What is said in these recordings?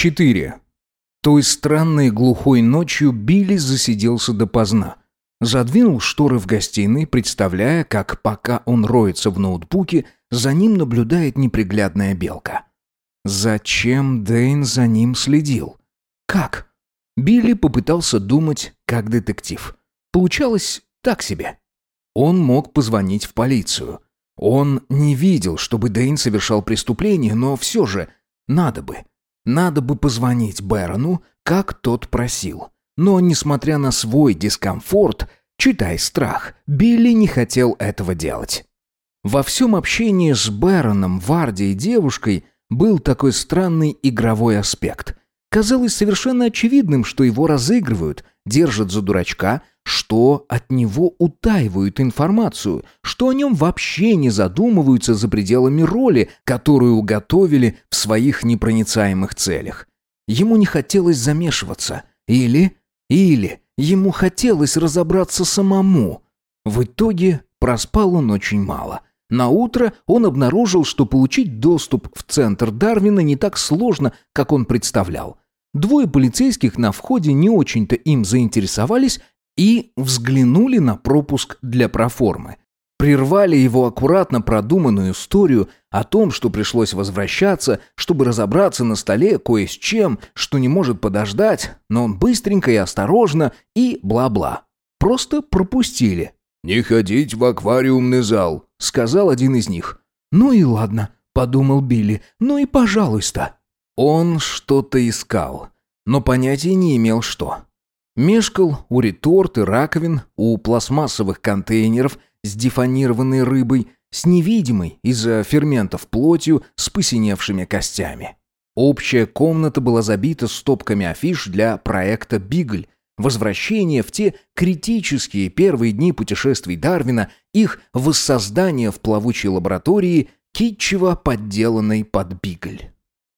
4. Той странной глухой ночью Билли засиделся допоздна. Задвинул шторы в гостиной, представляя, как пока он роется в ноутбуке, за ним наблюдает неприглядная белка. Зачем Дэйн за ним следил? Как? Билли попытался думать, как детектив. Получалось так себе. Он мог позвонить в полицию. Он не видел, чтобы Дэйн совершал преступление, но все же надо бы. Надо бы позвонить Бэрону, как тот просил. Но, несмотря на свой дискомфорт, читай страх, Билли не хотел этого делать. Во всем общении с Бэроном, Варди и девушкой был такой странный игровой аспект. Казалось совершенно очевидным, что его разыгрывают, держат за дурачка, что от него утаивают информацию, что о нем вообще не задумываются за пределами роли, которую уготовили в своих непроницаемых целях. Ему не хотелось замешиваться. Или, или ему хотелось разобраться самому. В итоге проспал он очень мало. На утро он обнаружил, что получить доступ в центр Дарвина не так сложно, как он представлял. Двое полицейских на входе не очень-то им заинтересовались и взглянули на пропуск для проформы. Прервали его аккуратно продуманную историю о том, что пришлось возвращаться, чтобы разобраться на столе кое с чем, что не может подождать, но он быстренько и осторожно и бла-бла. Просто пропустили. «Не ходить в аквариумный зал», — сказал один из них. «Ну и ладно», — подумал Билли, — «ну и пожалуйста». Он что-то искал, но понятия не имел, что. Мешкал у реторт и раковин, у пластмассовых контейнеров с дефонированной рыбой, с невидимой из-за ферментов плотью с посиневшими костями. Общая комната была забита стопками афиш для проекта «Бигль», возвращение в те критические первые дни путешествий Дарвина, их воссоздание в плавучей лаборатории, китчево подделанной под Бигль.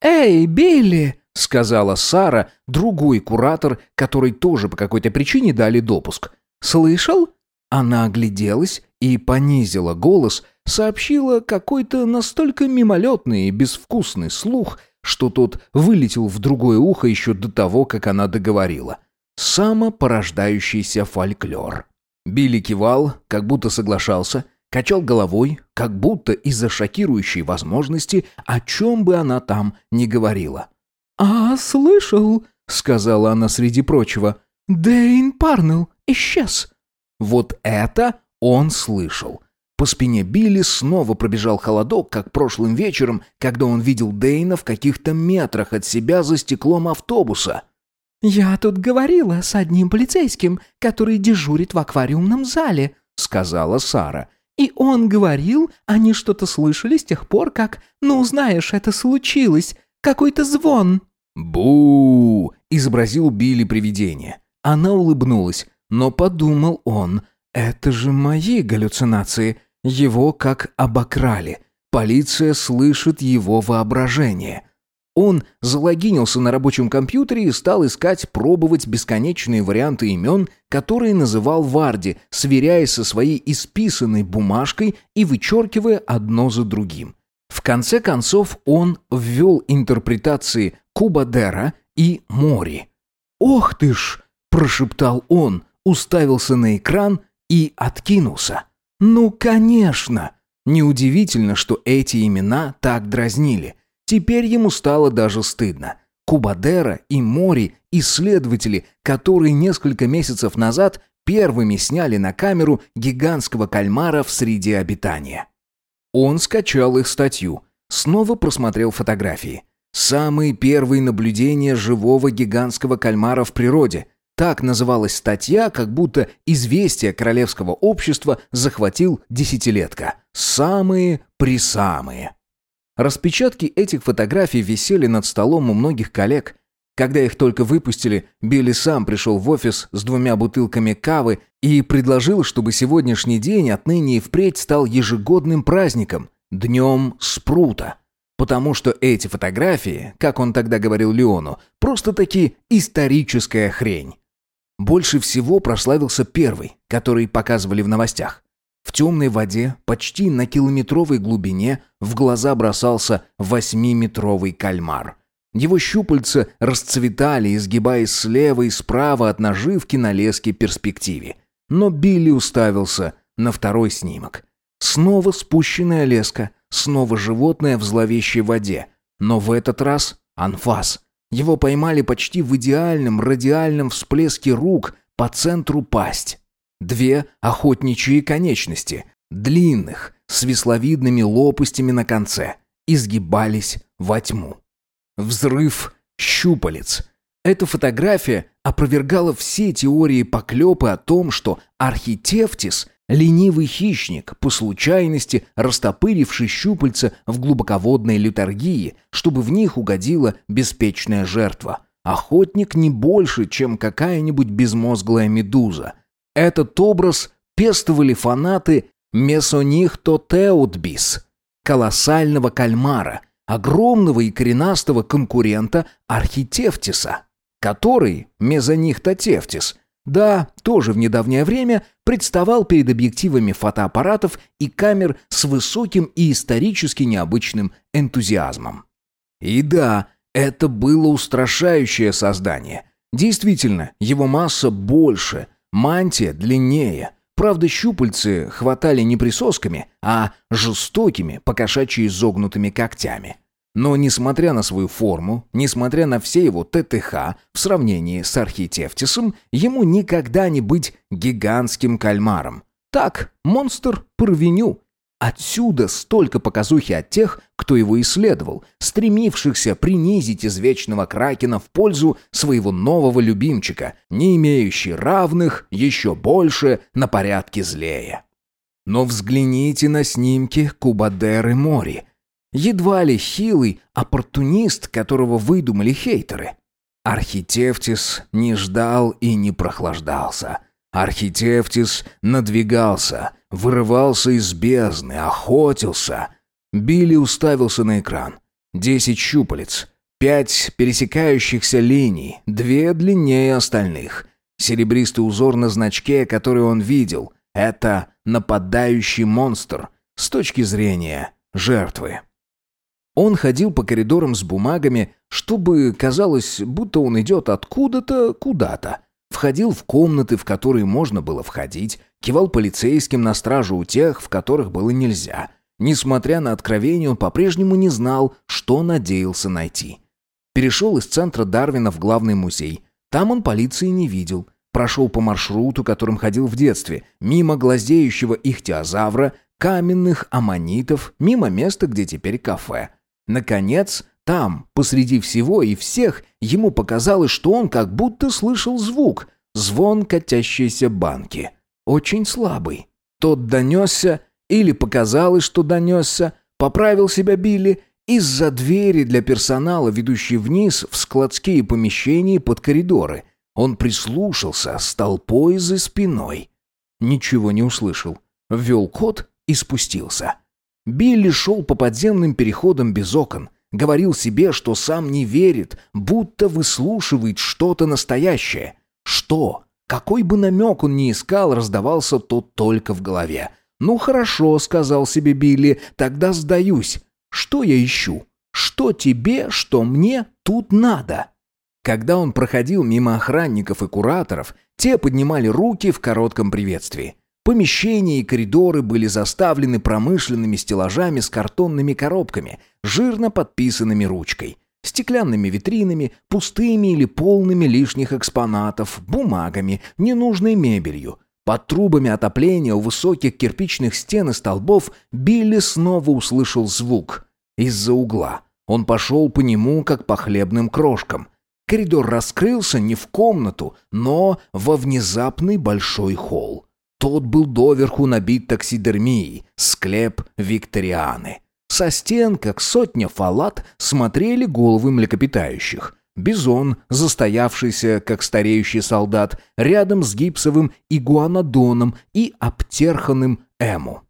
«Эй, Билли!» Сказала Сара, другой куратор, который тоже по какой-то причине дали допуск. «Слышал?» Она огляделась и понизила голос, сообщила какой-то настолько мимолетный и безвкусный слух, что тот вылетел в другое ухо еще до того, как она договорила. Самопорождающийся фольклор. Билли кивал, как будто соглашался, качал головой, как будто из-за шокирующей возможности, о чем бы она там ни говорила. «А, слышал», — сказала она среди прочего, — «Дэйн Парнелл исчез». Вот это он слышал. По спине Билли снова пробежал холодок, как прошлым вечером, когда он видел Дэйна в каких-то метрах от себя за стеклом автобуса. «Я тут говорила с одним полицейским, который дежурит в аквариумном зале», — сказала Сара. «И он говорил, они что-то слышали с тех пор, как, ну, знаешь, это случилось, какой-то звон». «Бу!» – изобразил Билли привидение. Она улыбнулась, но подумал он, это же мои галлюцинации. Его как обокрали. Полиция слышит его воображение. Он залогинился на рабочем компьютере и стал искать, пробовать бесконечные варианты имен, которые называл Варди, сверяясь со своей исписанной бумажкой и вычеркивая одно за другим. В конце концов он ввел интерпретации Кубадера и Мори. «Ох ты ж!» – прошептал он, уставился на экран и откинулся. «Ну, конечно!» Неудивительно, что эти имена так дразнили. Теперь ему стало даже стыдно. Кубадера и Мори – исследователи, которые несколько месяцев назад первыми сняли на камеру гигантского кальмара в среде обитания. Он скачал их статью, снова просмотрел фотографии. Самые первые наблюдения живого гигантского кальмара в природе. Так называлась статья, как будто известие королевского общества захватил десятилетка. Самые-присамые. Распечатки этих фотографий висели над столом у многих коллег. Когда их только выпустили, Билли сам пришел в офис с двумя бутылками кавы и предложил, чтобы сегодняшний день отныне и впредь стал ежегодным праздником – Днем Спрута. Потому что эти фотографии, как он тогда говорил Леону, просто-таки историческая хрень. Больше всего прославился первый, который показывали в новостях. В темной воде, почти на километровой глубине, в глаза бросался восьмиметровый кальмар – Его щупальца расцветали, изгибаясь слева и справа от наживки на леске перспективе. Но Билли уставился на второй снимок. Снова спущенная леска, снова животное в зловещей воде. Но в этот раз анфас. Его поймали почти в идеальном радиальном всплеске рук по центру пасть. Две охотничьи конечности, длинных, с весловидными лопастями на конце, изгибались во тьму. Взрыв щупалец. Эта фотография опровергала все теории поклепы о том, что архитевтис – ленивый хищник, по случайности растопыривший щупальца в глубоководной литургии, чтобы в них угодила беспечная жертва. Охотник не больше, чем какая-нибудь безмозглая медуза. Этот образ пестовали фанаты Месонихтотеутбис, колоссального кальмара, огромного и коренастого конкурента Архитевтиса, который, Мезонихтотевтис, да, тоже в недавнее время представал перед объективами фотоаппаратов и камер с высоким и исторически необычным энтузиазмом. И да, это было устрашающее создание. Действительно, его масса больше, мантия длиннее – Правда, щупальцы хватали не присосками, а жестокими, покошачьи изогнутыми когтями. Но несмотря на свою форму, несмотря на все его ТТХ в сравнении с архитевтисом, ему никогда не быть гигантским кальмаром. Так, монстр порвеню, Отсюда столько показухи от тех, кто его исследовал, стремившихся принизить извечного кракена в пользу своего нового любимчика, не имеющий равных, еще больше, на порядке злее. Но взгляните на снимки Кубадеры Мори. Едва ли хилый оппортунист, которого выдумали хейтеры. Архитевтис не ждал и не прохлаждался. Архитевтис надвигался — вырывался из бездны, охотился. Билли уставился на экран. Десять щупалец, пять пересекающихся линий, две длиннее остальных. Серебристый узор на значке, который он видел, это нападающий монстр с точки зрения жертвы. Он ходил по коридорам с бумагами, чтобы казалось, будто он идет откуда-то куда-то. Входил в комнаты, в которые можно было входить, кивал полицейским на стражу у тех, в которых было нельзя. Несмотря на откровение, он по-прежнему не знал, что надеялся найти. Перешел из центра Дарвина в главный музей. Там он полиции не видел. Прошел по маршруту, которым ходил в детстве, мимо глазеющего ихтиозавра, каменных аммонитов, мимо места, где теперь кафе. Наконец, там, посреди всего и всех, ему показалось, что он как будто слышал звук, звон катящейся банки очень слабый. Тот донесся, или показалось, что донесся, поправил себя Билли, из-за двери для персонала, ведущей вниз в складские помещения под коридоры. Он прислушался с толпой за спиной. Ничего не услышал. Ввел код и спустился. Билли шел по подземным переходам без окон. Говорил себе, что сам не верит, будто выслушивает что-то настоящее. Что? Какой бы намек он ни искал, раздавался тот только в голове. «Ну хорошо», — сказал себе Билли, — «тогда сдаюсь. Что я ищу? Что тебе, что мне тут надо?» Когда он проходил мимо охранников и кураторов, те поднимали руки в коротком приветствии. Помещения и коридоры были заставлены промышленными стеллажами с картонными коробками, жирно подписанными ручкой стеклянными витринами, пустыми или полными лишних экспонатов, бумагами, ненужной мебелью. Под трубами отопления у высоких кирпичных стен и столбов Билли снова услышал звук. Из-за угла. Он пошел по нему, как по хлебным крошкам. Коридор раскрылся не в комнату, но во внезапный большой холл. Тот был доверху набит таксидермией, склеп викторианы. Со стен, как сотня фалат, смотрели головы млекопитающих. Бизон, застоявшийся, как стареющий солдат, рядом с гипсовым игуанодоном и обтерханным эму.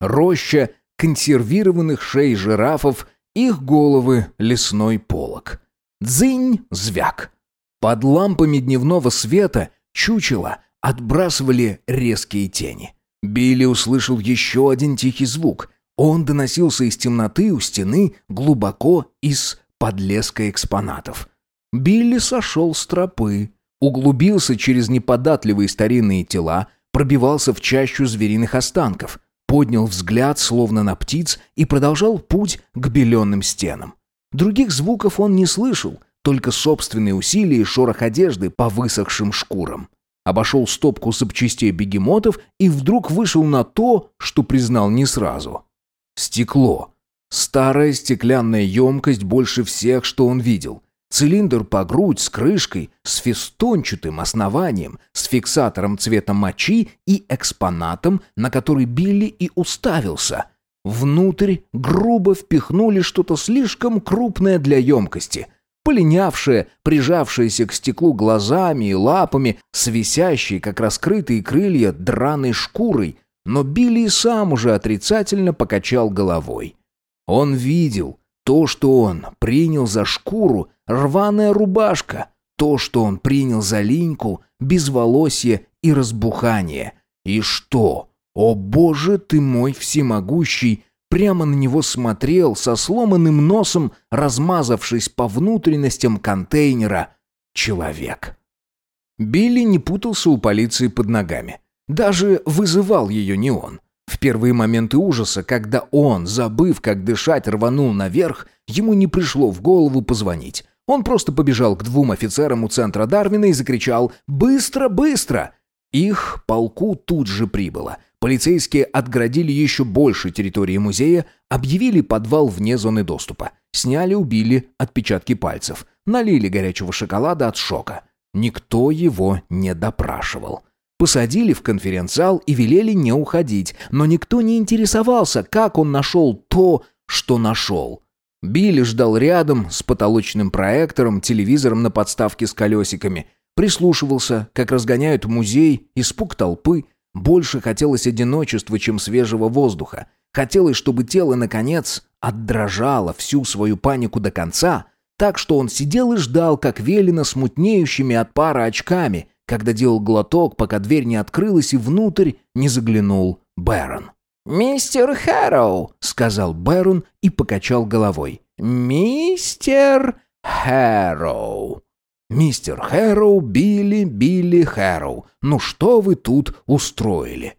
Роща консервированных шей жирафов, их головы — лесной полог. Дзынь — звяк. Под лампами дневного света чучело отбрасывали резкие тени. Билли услышал еще один тихий звук — он доносился из темноты у стены глубоко из подлеска экспонатов. Билли сошел с тропы, углубился через неподатливые старинные тела, пробивался в чащу звериных останков, поднял взгляд, словно на птиц, и продолжал путь к беленным стенам. Других звуков он не слышал, только собственные усилия и шорох одежды по высохшим шкурам. Обошел стопку запчастей бегемотов и вдруг вышел на то, что признал не сразу. Стекло. Старая стеклянная емкость больше всех, что он видел. Цилиндр по грудь с крышкой, с фестончатым основанием, с фиксатором цвета мочи и экспонатом, на который Билли и уставился. Внутрь грубо впихнули что-то слишком крупное для емкости – полинявшая, прижавшаяся к стеклу глазами и лапами, с как раскрытые крылья, драной шкурой, но Билли сам уже отрицательно покачал головой. Он видел то, что он принял за шкуру, рваная рубашка, то, что он принял за линьку, безволосье и разбухание. И что, о боже ты мой всемогущий, прямо на него смотрел со сломанным носом, размазавшись по внутренностям контейнера, человек. Билли не путался у полиции под ногами. Даже вызывал ее не он. В первые моменты ужаса, когда он, забыв, как дышать, рванул наверх, ему не пришло в голову позвонить. Он просто побежал к двум офицерам у центра Дарвина и закричал «Быстро, быстро!». Их полку тут же прибыло – Полицейские отградили еще больше территории музея, объявили подвал вне зоны доступа. Сняли, убили отпечатки пальцев. Налили горячего шоколада от шока. Никто его не допрашивал. Посадили в конференц-зал и велели не уходить, но никто не интересовался, как он нашел то, что нашел. Билли ждал рядом с потолочным проектором, телевизором на подставке с колесиками. Прислушивался, как разгоняют музей, испуг толпы – больше хотелось одиночества, чем свежего воздуха. Хотелось, чтобы тело, наконец, отдрожало всю свою панику до конца, так что он сидел и ждал, как велено, смутнеющими от пара очками, когда делал глоток, пока дверь не открылась и внутрь не заглянул Бэрон. «Мистер Хэроу», — сказал Бэрон и покачал головой. «Мистер Хэроу». «Мистер Хэроу, Билли, Билли Хэроу, ну что вы тут устроили?»